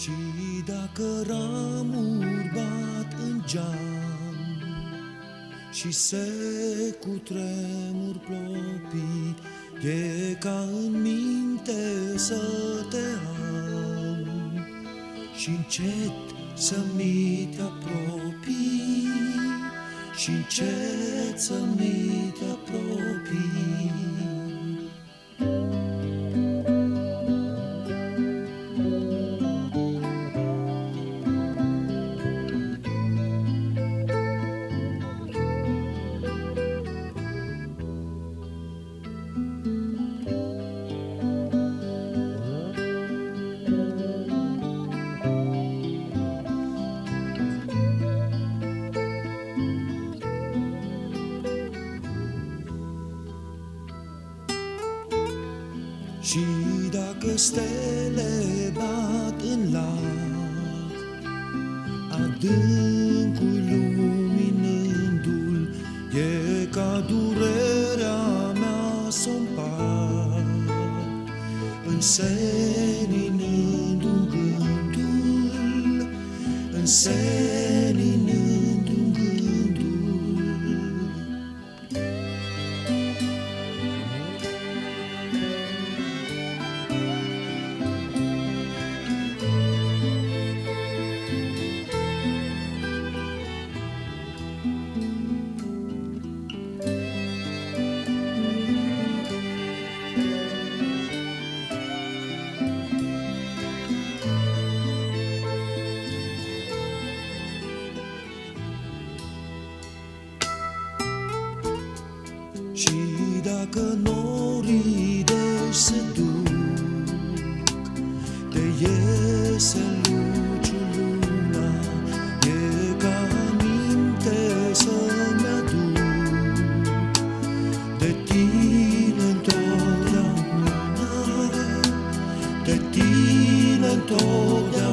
Și dacă ramuri bat în geam Și se cutremur plopii E ca în minte să te am. Și încet să mi te apropii Și încet să mi te apropii Și dacă stele bat în lac Adâncul luminându-l E ca durerea mea să Înseninându-mi gândul Înseninându-mi dacă norii de se duc, te iese luciu luna, e ca minte să-mi aduc de tine întotdeauna, de tine întotdeauna.